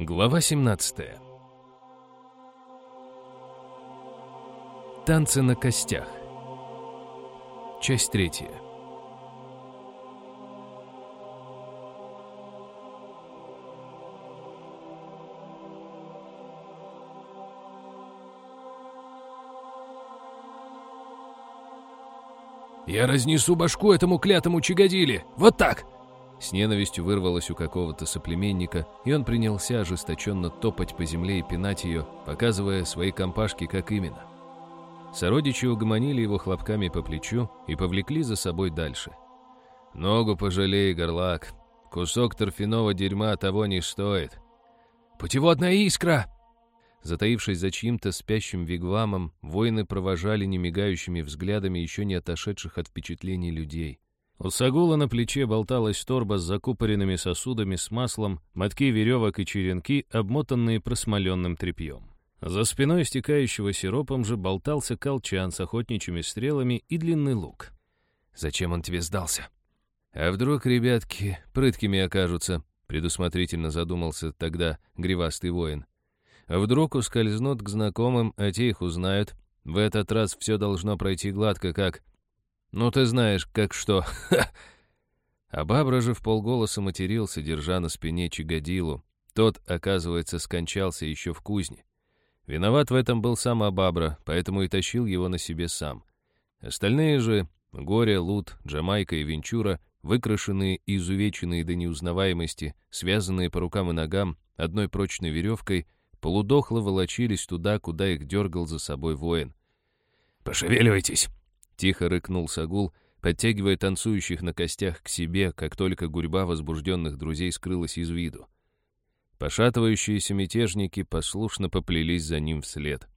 Глава 17 Танцы на костях. Часть третья. «Я разнесу башку этому клятому чигодили! Вот так!» С ненавистью вырвалось у какого-то соплеменника, и он принялся ожесточенно топать по земле и пинать ее, показывая свои компашки, как именно. Сородичи угомонили его хлопками по плечу и повлекли за собой дальше. «Ногу пожалей, горлак. Кусок торфяного дерьма того не стоит». «Путеводная искра!» Затаившись за чьим-то спящим вигвамом, воины провожали немигающими взглядами еще не отошедших от впечатлений людей. У Сагула на плече болталась торба с закупоренными сосудами с маслом, мотки веревок и черенки, обмотанные просмоленным тряпьем. За спиной истекающего сиропом же болтался колчан с охотничьими стрелами и длинный лук. «Зачем он тебе сдался?» «А вдруг ребятки прыткими окажутся?» предусмотрительно задумался тогда гривастый воин. А вдруг ускользнут к знакомым, а те их узнают. В этот раз все должно пройти гладко, как... Ну, ты знаешь, как что. А Бабра же в полголоса матерился, держа на спине Чигодилу. Тот, оказывается, скончался еще в кузне. Виноват в этом был сам Абабра, поэтому и тащил его на себе сам. Остальные же, Горе, Лут, Джамайка и Венчура, выкрашенные и изувеченные до неузнаваемости, связанные по рукам и ногам одной прочной веревкой, полудохло волочились туда, куда их дергал за собой воин. «Пошевеливайтесь!» — тихо рыкнул Сагул, подтягивая танцующих на костях к себе, как только гурьба возбужденных друзей скрылась из виду. Пошатывающиеся мятежники послушно поплелись за ним вслед.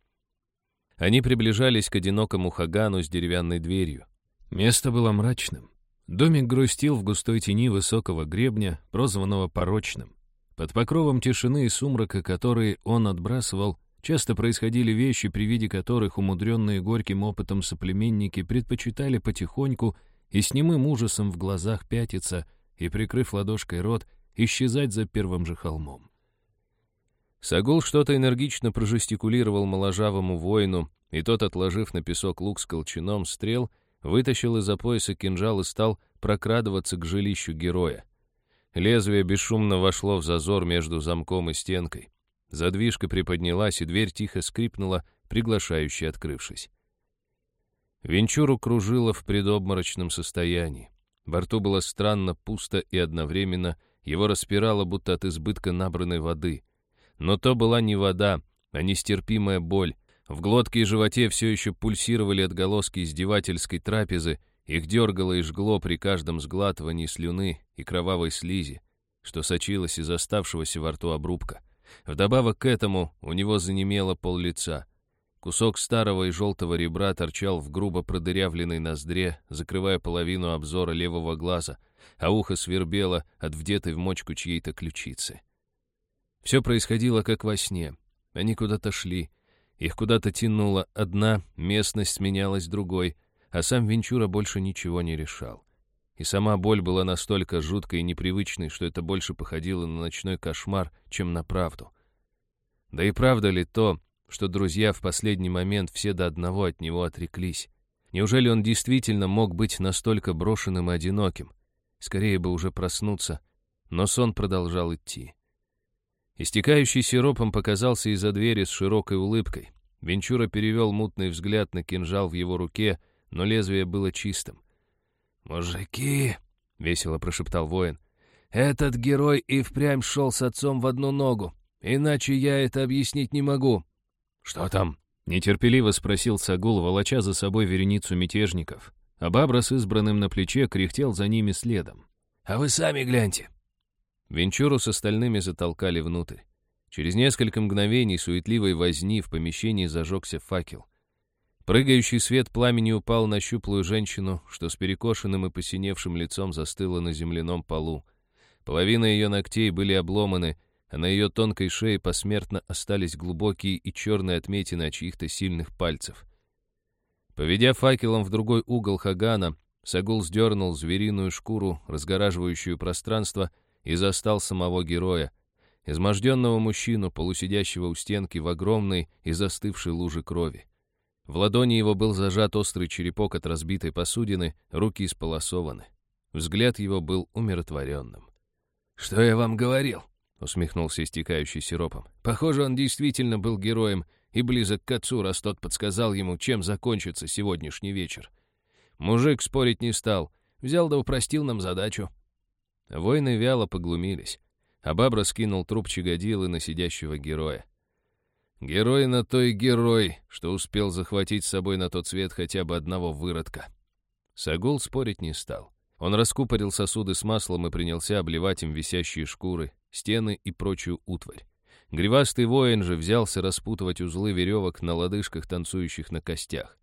Они приближались к одинокому хагану с деревянной дверью. Место было мрачным. Домик грустил в густой тени высокого гребня, прозванного порочным. Под покровом тишины и сумрака, которые он отбрасывал, часто происходили вещи, при виде которых умудренные горьким опытом соплеменники предпочитали потихоньку и с немым ужасом в глазах пятиться и, прикрыв ладошкой рот, исчезать за первым же холмом. Сагул что-то энергично прожестикулировал моложавому воину, и тот, отложив на песок лук с колчаном стрел, вытащил из-за пояса кинжал и стал прокрадываться к жилищу героя. Лезвие бесшумно вошло в зазор между замком и стенкой. Задвижка приподнялась, и дверь тихо скрипнула, приглашающе открывшись. Венчуру кружило в предобморочном состоянии. Во рту было странно пусто и одновременно его распирало, будто от избытка набранной воды. Но то была не вода, а нестерпимая боль. В глотке и животе все еще пульсировали отголоски издевательской трапезы, их дергало и жгло при каждом сглатывании слюны и кровавой слизи, что сочилось из оставшегося во рту обрубка. Вдобавок к этому у него занемело пол лица. Кусок старого и желтого ребра торчал в грубо продырявленной ноздре, закрывая половину обзора левого глаза, а ухо свербело от вдетой в мочку чьей-то ключицы. Все происходило как во сне. Они куда-то шли. Их куда-то тянуло. Одна местность сменялась другой, а сам Венчура больше ничего не решал. И сама боль была настолько жуткой и непривычной, что это больше походило на ночной кошмар, чем на правду. Да и правда ли то, что друзья в последний момент все до одного от него отреклись? Неужели он действительно мог быть настолько брошенным и одиноким? Скорее бы уже проснуться, но сон продолжал идти. Истекающий сиропом показался из-за двери с широкой улыбкой. Венчура перевел мутный взгляд на кинжал в его руке, но лезвие было чистым. «Мужики!» — весело прошептал воин. «Этот герой и впрямь шел с отцом в одну ногу, иначе я это объяснить не могу». «Что там?» — нетерпеливо спросил Сагул, волоча за собой вереницу мятежников. А Бабра с избранным на плече кряхтел за ними следом. «А вы сами гляньте!» Венчуру с остальными затолкали внутрь. Через несколько мгновений суетливой возни в помещении зажегся факел. Прыгающий свет пламени упал на щуплую женщину, что с перекошенным и посиневшим лицом застыла на земляном полу. Половина ее ногтей были обломаны, а на ее тонкой шее посмертно остались глубокие и черные отметины от чьих-то сильных пальцев. Поведя факелом в другой угол Хагана, Сагул сдернул звериную шкуру, разгораживающую пространство, и застал самого героя. изможденного мужчину, полусидящего у стенки в огромной и застывшей луже крови. В ладони его был зажат острый черепок от разбитой посудины, руки исполосованы. Взгляд его был умиротворенным. «Что я вам говорил?» — усмехнулся истекающий сиропом. «Похоже, он действительно был героем и близок к отцу, раз тот подсказал ему, чем закончится сегодняшний вечер. Мужик спорить не стал, взял да упростил нам задачу». Воины вяло поглумились, а Бабра скинул труп чагодилы на сидящего героя. Герой на то и герой, что успел захватить с собой на тот свет хотя бы одного выродка. Сагул спорить не стал. Он раскупорил сосуды с маслом и принялся обливать им висящие шкуры, стены и прочую утварь. Гривастый воин же взялся распутывать узлы веревок на лодыжках, танцующих на костях.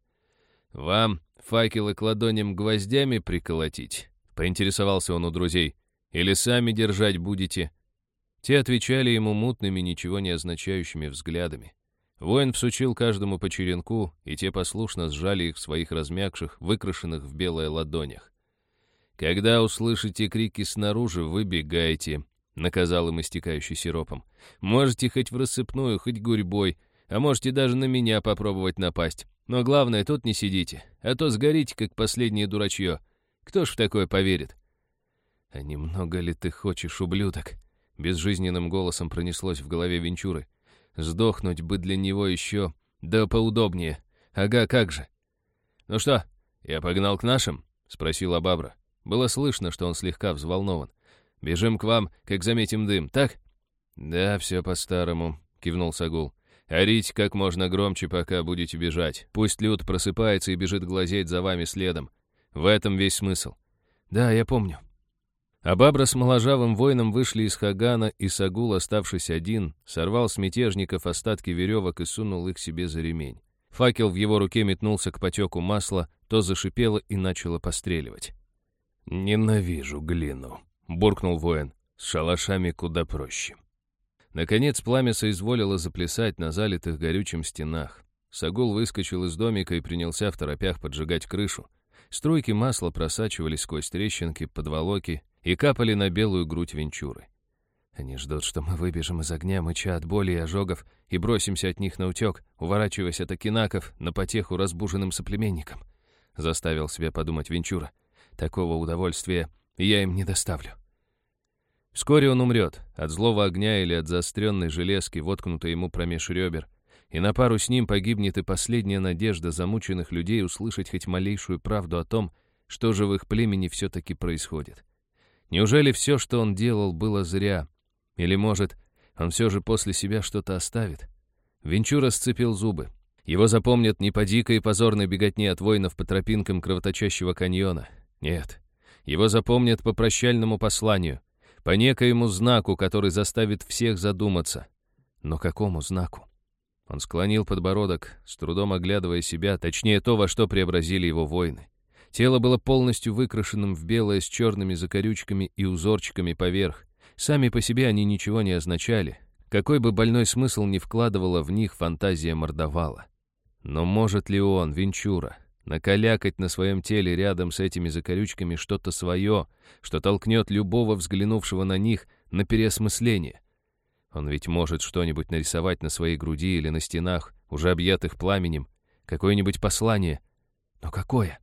«Вам факелы к ладоням гвоздями приколотить?» — поинтересовался он у друзей. «Или сами держать будете?» Те отвечали ему мутными, ничего не означающими взглядами. Воин всучил каждому по черенку, и те послушно сжали их в своих размягших, выкрашенных в белое ладонях. «Когда услышите крики снаружи, выбегайте», — наказал им истекающий сиропом. «Можете хоть в рассыпную, хоть гурьбой, а можете даже на меня попробовать напасть. Но главное, тут не сидите, а то сгорите, как последнее дурачье. Кто ж в такое поверит?» «А немного ли ты хочешь, ублюдок?» Безжизненным голосом пронеслось в голове Венчуры. Сдохнуть бы для него еще, да поудобнее. Ага, как же. «Ну что, я погнал к нашим?» — спросила Бабра. Было слышно, что он слегка взволнован. «Бежим к вам, как заметим дым, так?» «Да, все по-старому», — кивнул Сагул. «Орите как можно громче, пока будете бежать. Пусть Люд просыпается и бежит глазеть за вами следом. В этом весь смысл». «Да, я помню», а Бабра с моложавым воином вышли из Хагана, и Сагул, оставшись один, сорвал с мятежников остатки веревок и сунул их себе за ремень. Факел в его руке метнулся к потеку масла, то зашипело и начало постреливать. «Ненавижу глину», — буркнул воин. «С шалашами куда проще». Наконец пламя соизволило заплясать на залитых горючим стенах. Сагул выскочил из домика и принялся в торопях поджигать крышу. Струйки масла просачивались сквозь трещинки, подволоки и капали на белую грудь Венчуры. Они ждут, что мы выбежим из огня, мыча от боли и ожогов, и бросимся от них на утек, уворачиваясь от окинаков на потеху разбуженным соплеменникам. Заставил себя подумать Венчура. Такого удовольствия я им не доставлю. Вскоре он умрет от злого огня или от заостренной железки, воткнутой ему промеж ребер, и на пару с ним погибнет и последняя надежда замученных людей услышать хоть малейшую правду о том, что же в их племени все-таки происходит. Неужели все, что он делал, было зря? Или, может, он все же после себя что-то оставит? Венчура сцепил зубы. Его запомнят не по дикой и позорной беготне от воинов по тропинкам кровоточащего каньона. Нет. Его запомнят по прощальному посланию, по некоему знаку, который заставит всех задуматься. Но какому знаку? Он склонил подбородок, с трудом оглядывая себя, точнее то, во что преобразили его воины. Тело было полностью выкрашенным в белое с черными закорючками и узорчиками поверх. Сами по себе они ничего не означали. Какой бы больной смысл ни вкладывала в них фантазия мордовала. Но может ли он, Венчура, накалякать на своем теле рядом с этими закорючками что-то свое, что толкнет любого взглянувшего на них на переосмысление? Он ведь может что-нибудь нарисовать на своей груди или на стенах, уже объятых пламенем, какое-нибудь послание. Но какое?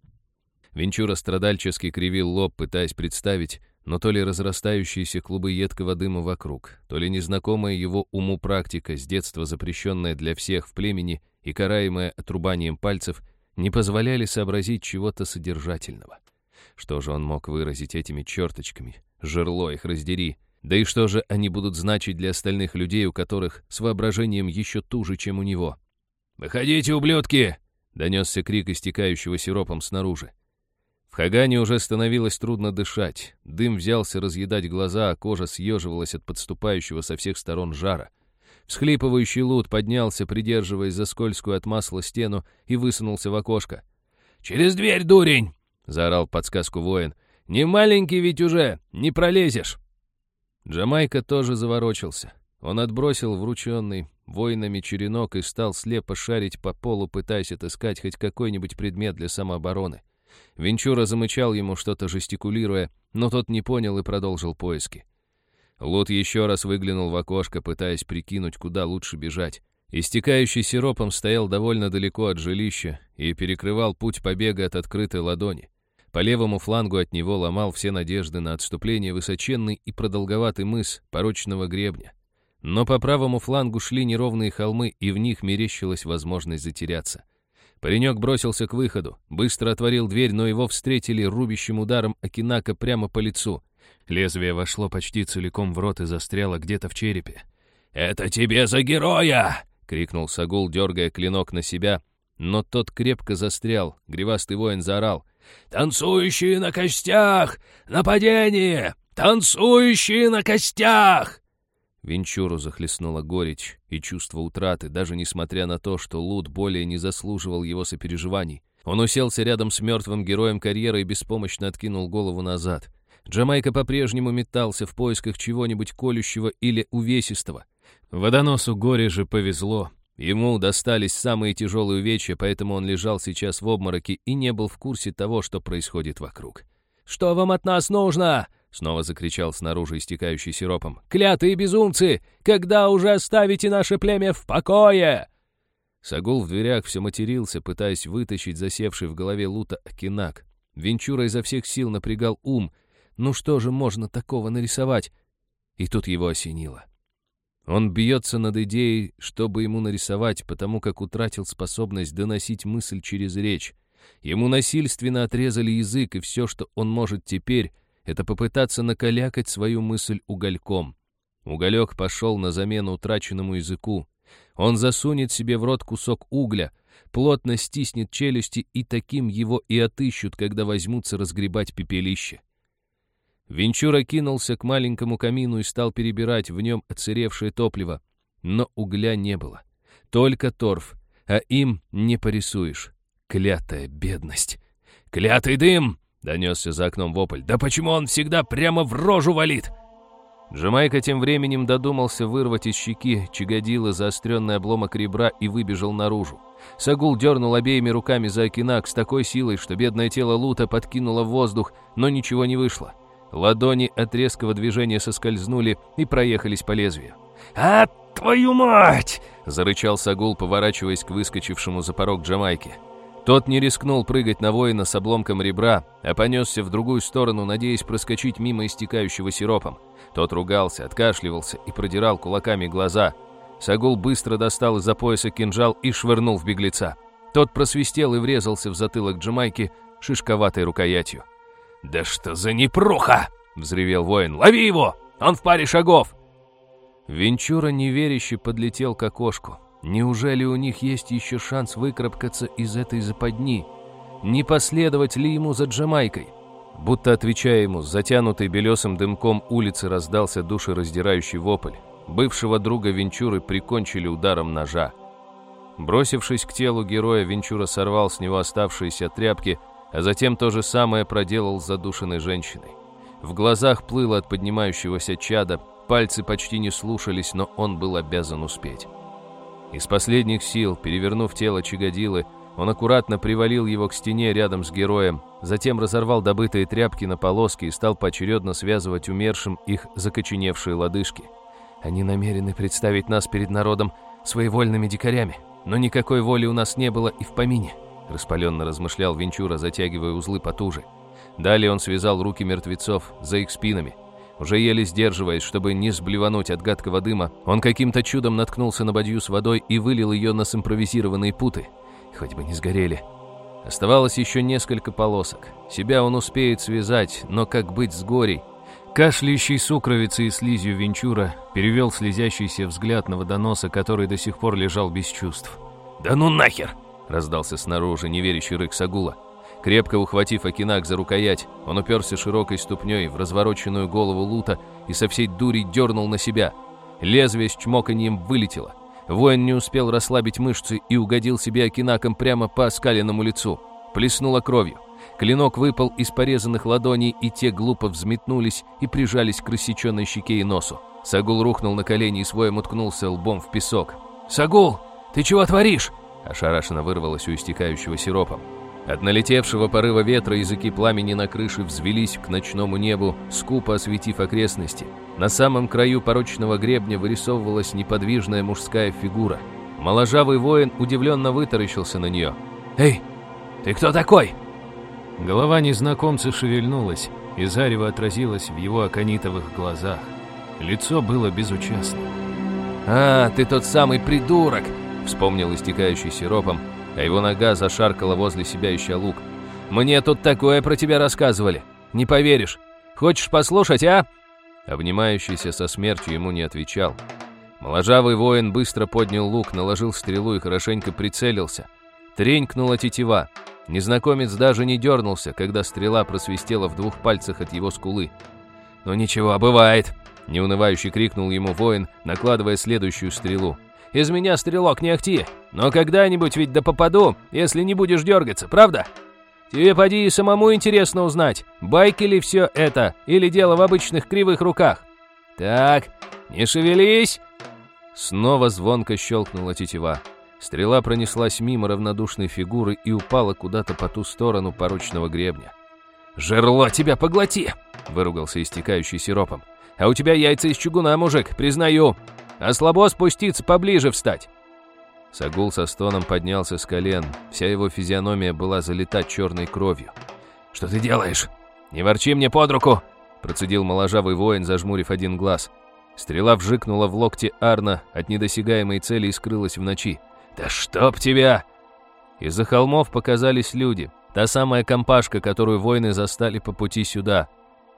Венчура страдальчески кривил лоб, пытаясь представить, но то ли разрастающиеся клубы едкого дыма вокруг, то ли незнакомая его уму практика, с детства запрещенная для всех в племени и караемая отрубанием пальцев, не позволяли сообразить чего-то содержательного. Что же он мог выразить этими черточками? Жерло их раздери. Да и что же они будут значить для остальных людей, у которых с воображением еще туже, чем у него? «Выходите, ублюдки!» — донесся крик истекающего сиропом снаружи. В Хагане уже становилось трудно дышать. Дым взялся разъедать глаза, а кожа съеживалась от подступающего со всех сторон жара. Всхлипывающий лут поднялся, придерживаясь за скользкую от масла стену, и высунулся в окошко. «Через дверь, дурень!» — заорал подсказку воин. «Не маленький ведь уже, не пролезешь!» Джамайка тоже заворочился. Он отбросил врученный воинами черенок и стал слепо шарить по полу, пытаясь отыскать хоть какой-нибудь предмет для самообороны. Венчура замычал ему что-то жестикулируя, но тот не понял и продолжил поиски. Лот еще раз выглянул в окошко, пытаясь прикинуть, куда лучше бежать. Истекающий сиропом стоял довольно далеко от жилища и перекрывал путь побега от открытой ладони. По левому флангу от него ломал все надежды на отступление высоченный и продолговатый мыс порочного гребня. Но по правому флангу шли неровные холмы, и в них мерещилась возможность затеряться. Паренек бросился к выходу, быстро отворил дверь, но его встретили рубящим ударом Акинака прямо по лицу. Лезвие вошло почти целиком в рот и застряло где-то в черепе. «Это тебе за героя!» — крикнул Сагул, дергая клинок на себя, но тот крепко застрял, гривастый воин заорал. «Танцующие на костях! Нападение! Танцующие на костях!» Венчуру захлестнула горечь и чувство утраты, даже несмотря на то, что Лут более не заслуживал его сопереживаний. Он уселся рядом с мертвым героем карьеры и беспомощно откинул голову назад. Джамайка по-прежнему метался в поисках чего-нибудь колющего или увесистого. Водоносу горе же повезло. Ему достались самые тяжелые увечья, поэтому он лежал сейчас в обмороке и не был в курсе того, что происходит вокруг. «Что вам от нас нужно?» Снова закричал снаружи истекающий сиропом. «Клятые безумцы! Когда уже оставите наше племя в покое?» Сагул в дверях все матерился, пытаясь вытащить засевший в голове Лута Акинак. Венчура изо всех сил напрягал ум. Ну что же можно такого нарисовать? И тут его осенило. Он бьется над идеей, чтобы ему нарисовать, потому как утратил способность доносить мысль через речь. Ему насильственно отрезали язык, и все, что он может теперь, это попытаться накалякать свою мысль угольком. Уголек пошел на замену утраченному языку. Он засунет себе в рот кусок угля, плотно стиснет челюсти, и таким его и отыщут, когда возьмутся разгребать пепелище. Венчура кинулся к маленькому камину и стал перебирать в нем оцаревшее топливо. Но угля не было. Только торф, а им не порисуешь. Клятая бедность. «Клятый дым!» Донесся за окном вопль. «Да почему он всегда прямо в рожу валит?» Джамайка тем временем додумался вырвать из щеки чагодила заостренный обломок ребра и выбежал наружу. Сагул дернул обеими руками за окинак с такой силой, что бедное тело Лута подкинуло в воздух, но ничего не вышло. Ладони от резкого движения соскользнули и проехались по лезвию. «А, твою мать!» — зарычал Сагул, поворачиваясь к выскочившему за порог Джамайке. Тот не рискнул прыгать на воина с обломком ребра, а понесся в другую сторону, надеясь проскочить мимо истекающего сиропом. Тот ругался, откашливался и продирал кулаками глаза. Сагул быстро достал из-за пояса кинжал и швырнул в беглеца. Тот просвистел и врезался в затылок Джамайки шишковатой рукоятью. «Да что за непруха!» — взревел воин. «Лови его! Он в паре шагов!» Венчура неверяще подлетел к окошку. Неужели у них есть еще шанс выкарабкаться из этой западни? Не последовать ли ему за Джамайкой? Будто отвечая ему, затянутый белесым дымком улицы раздался душераздирающий вопль. Бывшего друга Венчуры прикончили ударом ножа. Бросившись к телу героя, Венчура сорвал с него оставшиеся тряпки, а затем то же самое проделал с задушенной женщиной. В глазах плыло от поднимающегося чада, пальцы почти не слушались, но он был обязан успеть. Из последних сил, перевернув тело Чагодилы, он аккуратно привалил его к стене рядом с героем, затем разорвал добытые тряпки на полоски и стал поочередно связывать умершим их закоченевшие лодыжки. Они намерены представить нас перед народом своевольными дикарями, но никакой воли у нас не было и в помине, распаленно размышлял Венчура, затягивая узлы потуже. Далее он связал руки мертвецов за их спинами – уже еле сдерживаясь, чтобы не сблевануть от гадкого дыма, он каким-то чудом наткнулся на бадью с водой и вылил ее на симпровизированные путы. Хоть бы не сгорели. Оставалось еще несколько полосок. Себя он успеет связать, но как быть с горей? Кашляющий сукровицей и слизью Венчура перевел слезящийся взгляд на водоноса, который до сих пор лежал без чувств. «Да ну нахер!» — раздался снаружи неверящий рык Сагула. Крепко ухватив Акинак за рукоять, он уперся широкой ступней в развороченную голову Лута и со всей дури дернул на себя. Лезвие с чмоканьем вылетело. Воин не успел расслабить мышцы и угодил себе Акинаком прямо по оскаленному лицу. Плеснуло кровью. Клинок выпал из порезанных ладоней, и те глупо взметнулись и прижались к рассеченной щеке и носу. Сагул рухнул на колени и своем уткнулся лбом в песок. «Сагул, ты чего творишь?» Ошарашенно вырвалось у истекающего сиропом. От налетевшего порыва ветра языки пламени на крыше взвелись к ночному небу, скупо осветив окрестности. На самом краю порочного гребня вырисовывалась неподвижная мужская фигура. Моложавый воин удивленно вытаращился на нее. «Эй, ты кто такой?» Голова незнакомца шевельнулась, и зарево отразилось в его аконитовых глазах. Лицо было безучастным. «А, ты тот самый придурок!» — вспомнил истекающий сиропом, а его нога зашаркала возле себя, ища лук. «Мне тут такое про тебя рассказывали. Не поверишь. Хочешь послушать, а?» Обнимающийся со смертью ему не отвечал. Моложавый воин быстро поднял лук, наложил стрелу и хорошенько прицелился. Тренькнула тетива. Незнакомец даже не дернулся, когда стрела просвистела в двух пальцах от его скулы. «Ну ничего, бывает!» — неунывающе крикнул ему воин, накладывая следующую стрелу. «Из меня стрелок не ахти, но когда-нибудь ведь да попаду, если не будешь дергаться, правда? Тебе поди и самому интересно узнать, байки ли все это, или дело в обычных кривых руках. Так, не шевелись!» Снова звонко щелкнула тетива. Стрела пронеслась мимо равнодушной фигуры и упала куда-то по ту сторону порочного гребня. «Жерло тебя поглоти!» — выругался истекающий сиропом. «А у тебя яйца из чугуна, мужик, признаю. А слабо спуститься, поближе встать». Сагул со стоном поднялся с колен. Вся его физиономия была залита черной кровью. «Что ты делаешь? Не ворчи мне под руку!» Процедил моложавый воин, зажмурив один глаз. Стрела вжикнула в локте Арна от недосягаемой цели и скрылась в ночи. «Да чтоб тебя!» Из-за холмов показались люди. Та самая компашка, которую воины застали по пути сюда.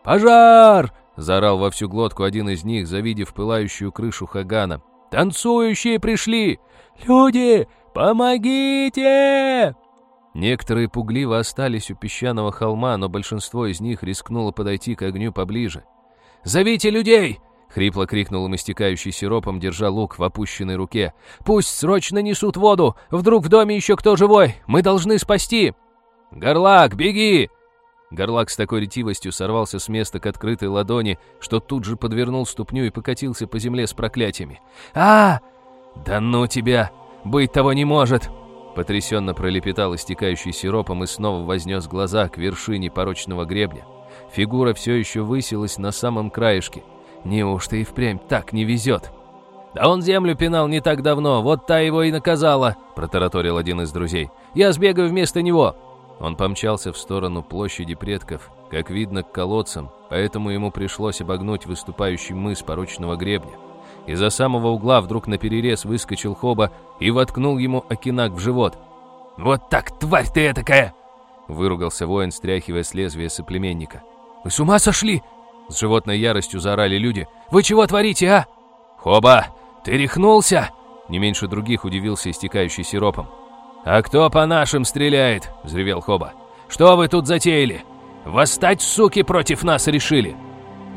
«Пожар!» — заорал во всю глотку один из них, завидев пылающую крышу Хагана. «Танцующие пришли! Люди, помогите!» Некоторые пугливо остались у песчаного холма, но большинство из них рискнуло подойти к огню поближе. «Зовите людей! — хрипло крикнул им истекающий сиропом, держа лук в опущенной руке. «Пусть срочно несут воду! Вдруг в доме еще кто живой! Мы должны спасти!» «Горлак, беги!» Горлак с такой ретивостью сорвался с места к открытой ладони, что тут же подвернул ступню и покатился по земле с проклятиями. а Да ну тебя! Быть того не может!» Потрясенно пролепетал истекающий сиропом и снова вознес глаза к вершине порочного гребня. Фигура все еще высилась на самом краешке — Неужто и впрямь так не везет? «Да он землю пинал не так давно, вот та его и наказала», — протараторил один из друзей. «Я сбегаю вместо него». Он помчался в сторону площади предков, как видно, к колодцам, поэтому ему пришлось обогнуть выступающий мыс порочного гребня. Из-за самого угла вдруг наперерез выскочил Хоба и воткнул ему окинак в живот. «Вот так, тварь ты этакая!» Выругался воин, стряхивая с лезвия соплеменника. «Вы с ума сошли?» С животной яростью заорали люди. «Вы чего творите, а?» «Хоба, ты рехнулся?» Не меньше других удивился истекающий сиропом. «А кто по нашим стреляет?» — взревел Хоба. «Что вы тут затеяли? Восстать, суки, против нас решили!»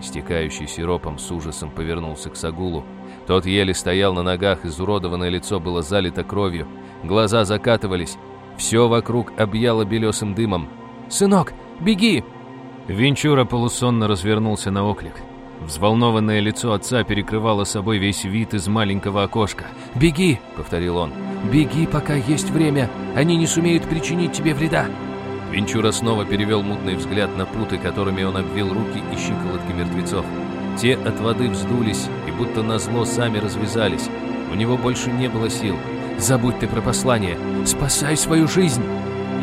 Истекающий сиропом с ужасом повернулся к Сагулу. Тот еле стоял на ногах, изуродованное лицо было залито кровью, глаза закатывались. Все вокруг объяло белесым дымом. «Сынок, беги!» Венчура полусонно развернулся на оклик. Взволнованное лицо отца перекрывало собой весь вид из маленького окошка. «Беги!» — повторил он. «Беги, пока есть время. Они не сумеют причинить тебе вреда!» Венчура снова перевел мутный взгляд на путы, которыми он обвил руки и щиколотки мертвецов. Те от воды вздулись и будто назло сами развязались. У него больше не было сил. «Забудь ты про послание! Спасай свою жизнь!»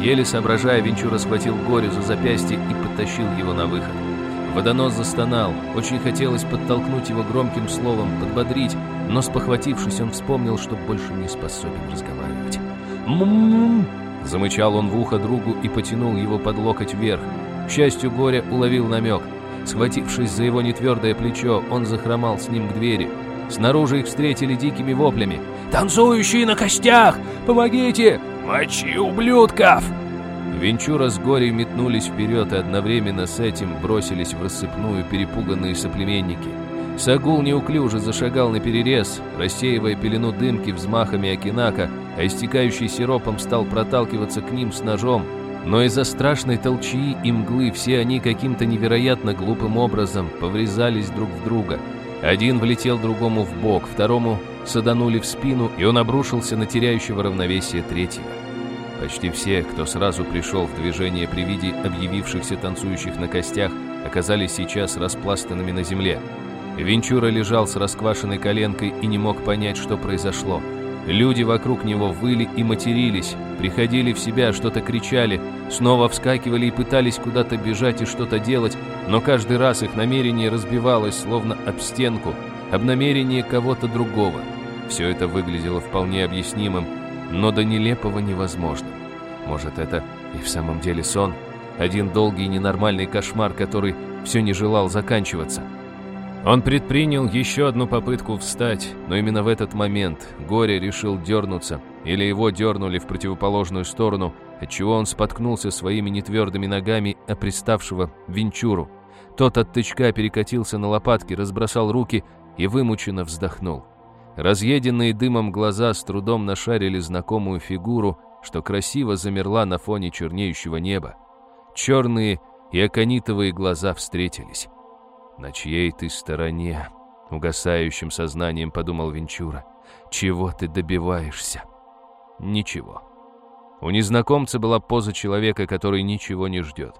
Еле соображая, Венчура схватил Горю за запястье и подтащил его на выход. Водонос застонал. Очень хотелось подтолкнуть его громким словом, подбодрить, но спохватившись, он вспомнил, что больше не способен разговаривать. «М-м-м!» Замычал он в ухо другу и потянул его под локоть вверх. К счастью, Горя уловил намек. Схватившись за его нетвердое плечо, он захромал с ним к двери. Снаружи их встретили дикими воплями. «Танцующие на костях! Помогите! Мочи ублюдков!» Венчура с Горей метнулись вперед и одновременно с этим бросились в рассыпную перепуганные соплеменники. Сагул неуклюже зашагал на перерез, рассеивая пелену дымки взмахами окинака, а истекающий сиропом стал проталкиваться к ним с ножом. Но из-за страшной толчии и мглы все они каким-то невероятно глупым образом поврезались друг в друга. Один влетел другому в бок, второму саданули в спину, и он обрушился на теряющего равновесие третьего. Почти все, кто сразу пришел в движение при виде объявившихся танцующих на костях, оказались сейчас распластанными на земле. Венчура лежал с расквашенной коленкой и не мог понять, что произошло. Люди вокруг него выли и матерились, приходили в себя, что-то кричали, снова вскакивали и пытались куда-то бежать и что-то делать, но каждый раз их намерение разбивалось, словно об стенку, об намерение кого-то другого. Все это выглядело вполне объяснимым, но до нелепого невозможно. Может, это и в самом деле сон? Один долгий ненормальный кошмар, который все не желал заканчиваться. Он предпринял еще одну попытку встать, но именно в этот момент Горе решил дернуться, или его дернули в противоположную сторону, отчего он споткнулся своими нетвердыми ногами о приставшего Венчуру. Тот от тычка перекатился на лопатки, разбросал руки и вымученно вздохнул. Разъеденные дымом глаза с трудом нашарили знакомую фигуру, что красиво замерла на фоне чернеющего неба. Черные и аконитовые глаза встретились. «На чьей ты стороне?» — угасающим сознанием подумал Венчура. «Чего ты добиваешься?» «Ничего». У незнакомца была поза человека, который ничего не ждет.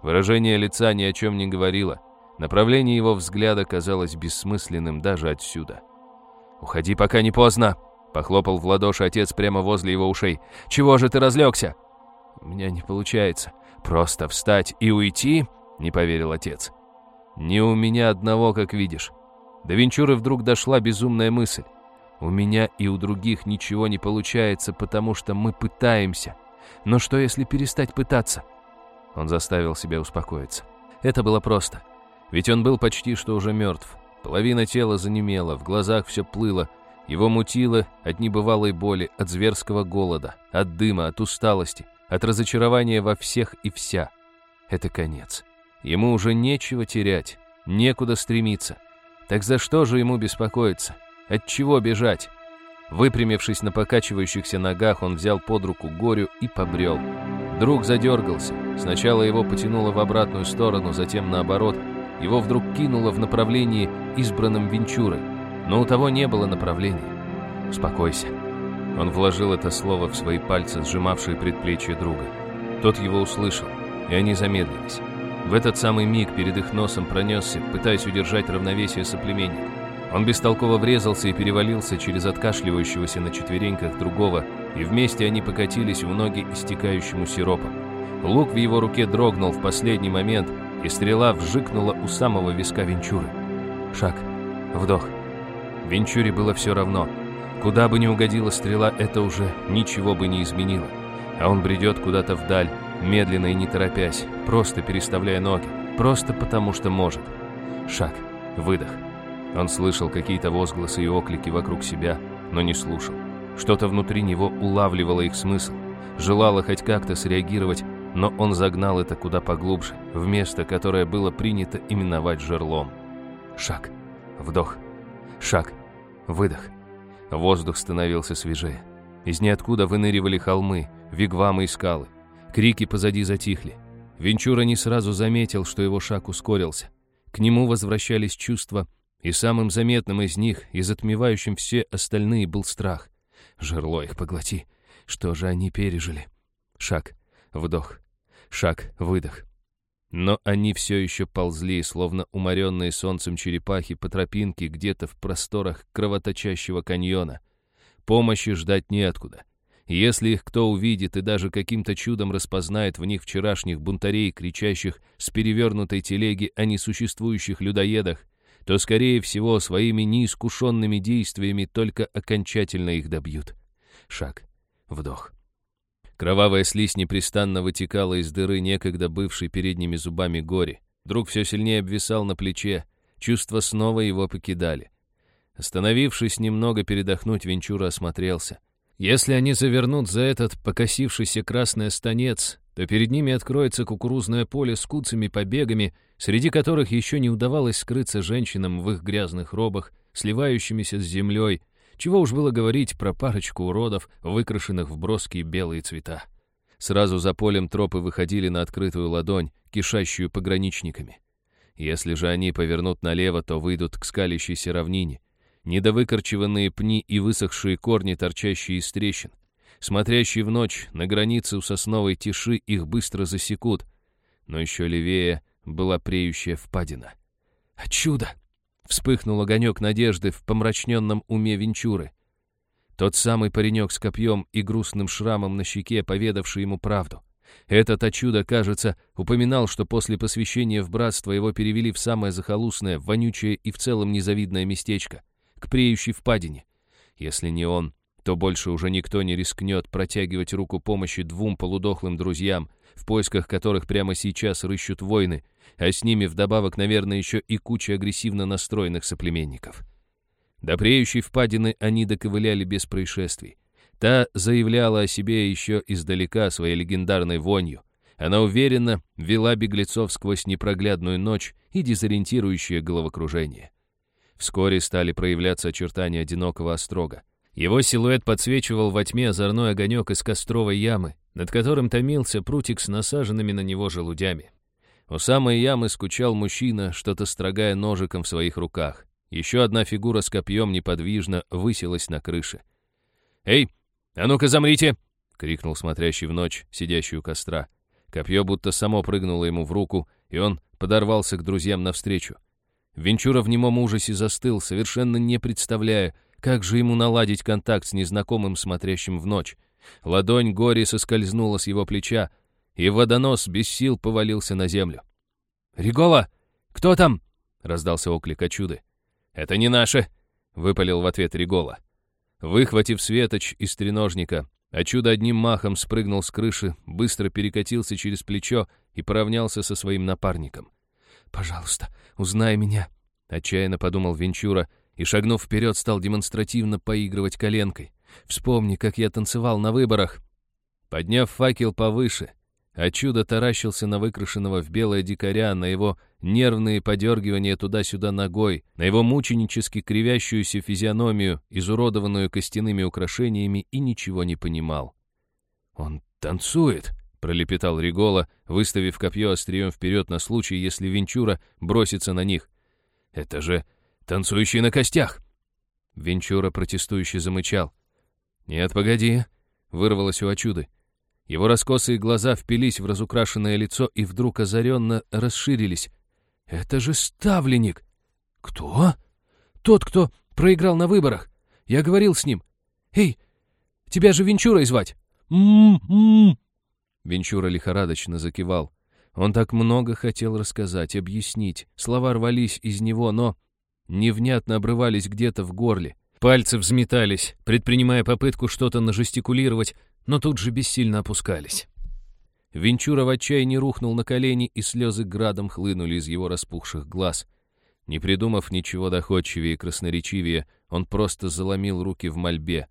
Выражение лица ни о чем не говорило. Направление его взгляда казалось бессмысленным даже отсюда. «Уходи, пока не поздно!» — похлопал в ладоши отец прямо возле его ушей. «Чего же ты разлегся?» «У меня не получается. Просто встать и уйти?» — не поверил отец. «Не у меня одного, как видишь». До Венчуры вдруг дошла безумная мысль. «У меня и у других ничего не получается, потому что мы пытаемся. Но что, если перестать пытаться?» Он заставил себя успокоиться. Это было просто. Ведь он был почти что уже мертв. Половина тела занемела, в глазах все плыло. Его мутило от небывалой боли, от зверского голода, от дыма, от усталости, от разочарования во всех и вся. Это конец. Ему уже нечего терять, некуда стремиться. Так за что же ему беспокоиться? От чего бежать? Выпрямившись на покачивающихся ногах, он взял под руку Горю и побрел. Друг задергался. Сначала его потянуло в обратную сторону, затем наоборот. Его вдруг кинуло в направлении, избранном Венчурой. Но у того не было направления. «Успокойся». Он вложил это слово в свои пальцы, сжимавшие предплечье друга. Тот его услышал, и они замедлились. В этот самый миг перед их носом пронесся, пытаясь удержать равновесие соплеменник. Он бестолково врезался и перевалился через откашливающегося на четвереньках другого, и вместе они покатились в ноги истекающему сиропом. Лук в его руке дрогнул в последний момент, и стрела вжикнула у самого виска Венчуры. Шаг. Вдох. Венчуре было все равно. Куда бы ни угодила стрела, это уже ничего бы не изменило. А он бредет куда-то вдаль, медленно и не торопясь, просто переставляя ноги, просто потому что может. Шаг, выдох. Он слышал какие-то возгласы и оклики вокруг себя, но не слушал. Что-то внутри него улавливало их смысл, желало хоть как-то среагировать, но он загнал это куда поглубже, в место, которое было принято именовать жерлом. Шаг, вдох, шаг, выдох. Воздух становился свежее. Из ниоткуда выныривали холмы, вигвамы и скалы. Крики позади затихли. Венчура не сразу заметил, что его шаг ускорился. К нему возвращались чувства, и самым заметным из них, и затмевающим все остальные, был страх. Жерло их поглоти. Что же они пережили? Шаг, вдох, шаг, выдох. Но они все еще ползли, словно уморенные солнцем черепахи по тропинке где-то в просторах кровоточащего каньона. Помощи ждать неоткуда. Если их кто увидит и даже каким-то чудом распознает в них вчерашних бунтарей, кричащих с перевернутой телеги о несуществующих людоедах, то, скорее всего, своими неискушенными действиями только окончательно их добьют. Шаг. Вдох. Кровавая слизь непрестанно вытекала из дыры некогда бывшей передними зубами гори. Друг все сильнее обвисал на плече, чувства снова его покидали. Остановившись немного передохнуть, Венчура осмотрелся. Если они завернут за этот покосившийся красный останец, то перед ними откроется кукурузное поле с куцами побегами, среди которых еще не удавалось скрыться женщинам в их грязных робах, сливающимися с землей, чего уж было говорить про парочку уродов, выкрашенных в броские белые цвета. Сразу за полем тропы выходили на открытую ладонь, кишащую пограничниками. Если же они повернут налево, то выйдут к скалящейся равнине, недовыкорчеванные пни и высохшие корни, торчащие из трещин. Смотрящий в ночь на границе у сосновой тиши их быстро засекут. Но еще левее была преющая впадина. «А чудо!» — вспыхнул огонек надежды в помрачненном уме Венчуры. Тот самый паренек с копьем и грустным шрамом на щеке, поведавший ему правду. Этот очудо, кажется, упоминал, что после посвящения в братство его перевели в самое захолустное, вонючее и в целом незавидное местечко, к преющей впадине. Если не он, то больше уже никто не рискнет протягивать руку помощи двум полудохлым друзьям, в поисках которых прямо сейчас рыщут войны, а с ними вдобавок, наверное, еще и куча агрессивно настроенных соплеменников. До преющей впадины они доковыляли без происшествий. Та заявляла о себе еще издалека своей легендарной вонью. Она уверенно вела беглецов сквозь непроглядную ночь и дезориентирующее головокружение. Вскоре стали проявляться очертания одинокого острога. Его силуэт подсвечивал во тьме озорной огонек из костровой ямы, над которым томился прутик с насаженными на него желудями. У самой ямы скучал мужчина, что-то строгая ножиком в своих руках. Еще одна фигура с копьем неподвижно высилась на крыше. «Эй, а ну-ка замрите!» — крикнул смотрящий в ночь, сидящий у костра. Копье будто само прыгнуло ему в руку, и он подорвался к друзьям навстречу. Венчура в немом ужасе застыл, совершенно не представляя, как же ему наладить контакт с незнакомым, смотрящим в ночь. Ладонь горе соскользнула с его плеча, и водонос без сил повалился на землю. «Ригола! Кто там?» — раздался оклик Ачуды. «Это не наше!» — выпалил в ответ Ригола. Выхватив светоч из треножника, а чудо одним махом спрыгнул с крыши, быстро перекатился через плечо и поравнялся со своим напарником. «Пожалуйста, узнай меня», — отчаянно подумал Венчура и, шагнув вперед, стал демонстративно поигрывать коленкой. «Вспомни, как я танцевал на выборах». Подняв факел повыше, а чудо таращился на выкрашенного в белое дикаря, на его нервные подергивания туда-сюда ногой, на его мученически кривящуюся физиономию, изуродованную костяными украшениями, и ничего не понимал. «Он танцует!» — пролепетал Ригола, выставив копье острием вперед на случай, если Венчура бросится на них. «Это же танцующий на костях!» Венчура протестующе замычал. «Нет, погоди!» — вырвалось у Ачуды. Его раскосые глаза впились в разукрашенное лицо и вдруг озаренно расширились. «Это же ставленник!» «Кто?» «Тот, кто проиграл на выборах. Я говорил с ним. Эй, тебя же Венчурой звать!» «М-м-м!» Венчура лихорадочно закивал. Он так много хотел рассказать, объяснить. Слова рвались из него, но невнятно обрывались где-то в горле. Пальцы взметались, предпринимая попытку что-то нажестикулировать, но тут же бессильно опускались. Венчура в отчаянии рухнул на колени, и слезы градом хлынули из его распухших глаз. Не придумав ничего доходчивее и красноречивее, он просто заломил руки в мольбе.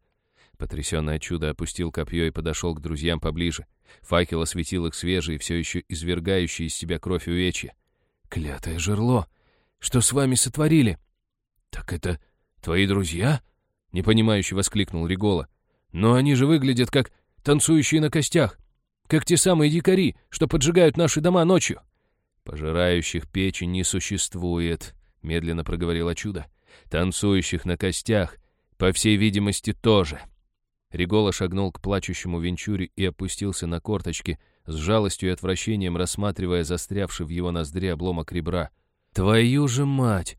Потрясенное чудо опустил копье и подошел к друзьям поближе. Факел осветил их свежие, все еще извергающие из себя кровь увечья. «Клятое жерло! Что с вами сотворили?» «Так это твои друзья?» — непонимающе воскликнул Ригола. «Но они же выглядят как танцующие на костях, как те самые дикари, что поджигают наши дома ночью». «Пожирающих печи не существует», — медленно проговорила чудо. «Танцующих на костях, по всей видимости, тоже». Ригола шагнул к плачущему Венчуре и опустился на корточки, с жалостью и отвращением рассматривая застрявший в его ноздре обломок ребра. «Твою же мать!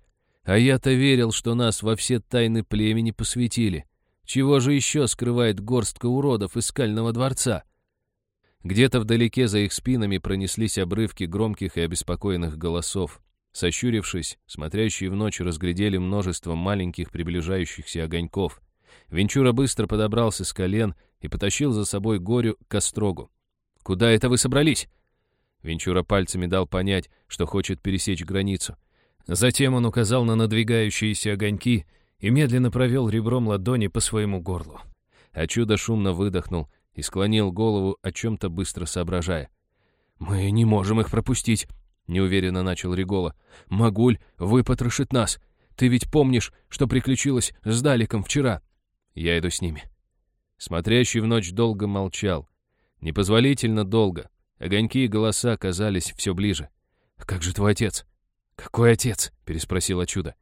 А я-то верил, что нас во все тайны племени посвятили. Чего же еще скрывает горстка уродов из скального дворца? Где-то вдалеке за их спинами пронеслись обрывки громких и обеспокоенных голосов. Сощурившись, смотрящие в ночь разглядели множество маленьких приближающихся огоньков. Венчура быстро подобрался с колен и потащил за собой горю к острогу. «Куда это вы собрались?» Венчура пальцами дал понять, что хочет пересечь границу. Затем он указал на надвигающиеся огоньки и медленно провел ребром ладони по своему горлу. А чудо шумно выдохнул и склонил голову, о чем-то быстро соображая. «Мы не можем их пропустить», — неуверенно начал Ригола. «Магуль выпотрошит нас. Ты ведь помнишь, что приключилось с Даликом вчера?» «Я иду с ними». Смотрящий в ночь долго молчал. Непозволительно долго. Огоньки и голоса казались все ближе. «Как же твой отец?» «Какой отец?» — переспросила чудо.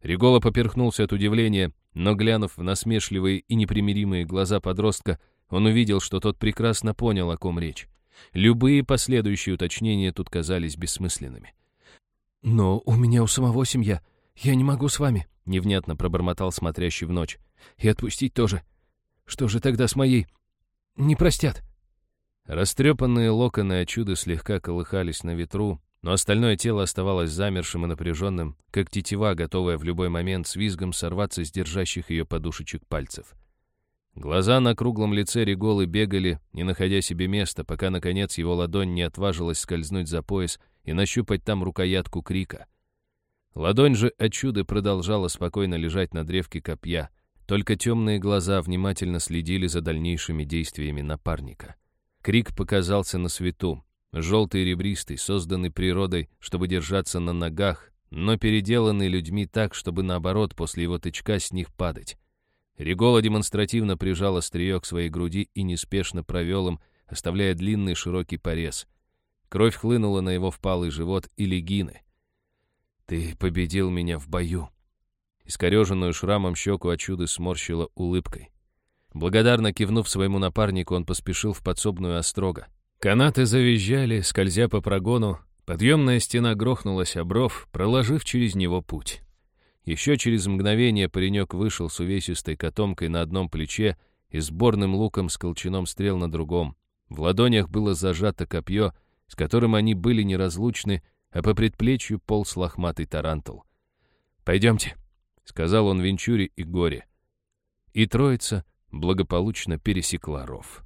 Ригола поперхнулся от удивления, но, глянув в насмешливые и непримиримые глаза подростка, Он увидел, что тот прекрасно понял, о ком речь. Любые последующие уточнения тут казались бессмысленными. «Но у меня у самого семья. Я не могу с вами», — невнятно пробормотал смотрящий в ночь. «И отпустить тоже. Что же тогда с моей... не простят?» Растрепанные локоны очуды слегка колыхались на ветру, но остальное тело оставалось замершим и напряженным, как тетива, готовая в любой момент с визгом сорваться с держащих ее подушечек пальцев. Глаза на круглом лице Реголы бегали, не находя себе места, пока, наконец, его ладонь не отважилась скользнуть за пояс и нащупать там рукоятку крика. Ладонь же от чуда продолжала спокойно лежать на древке копья, только темные глаза внимательно следили за дальнейшими действиями напарника. Крик показался на свету, желтый и ребристый, созданный природой, чтобы держаться на ногах, но переделанный людьми так, чтобы наоборот после его тычка с них падать. Регола демонстративно прижал острие к своей груди и неспешно провел им, оставляя длинный широкий порез. Кровь хлынула на его впалый живот и легины. «Ты победил меня в бою». Искореженную шрамом щеку от чуда сморщила улыбкой. Благодарно кивнув своему напарнику, он поспешил в подсобную острога. Канаты завизжали, скользя по прогону, подъемная стена грохнулась об ров, проложив через него путь. Еще через мгновение паренек вышел с увесистой котомкой на одном плече и сборным луком с колчаном стрел на другом. В ладонях было зажато копье, с которым они были неразлучны, а по предплечью полз лохматый тарантул. «Пойдемте», — сказал он Венчуре и Горе. И троица благополучно пересекла ров.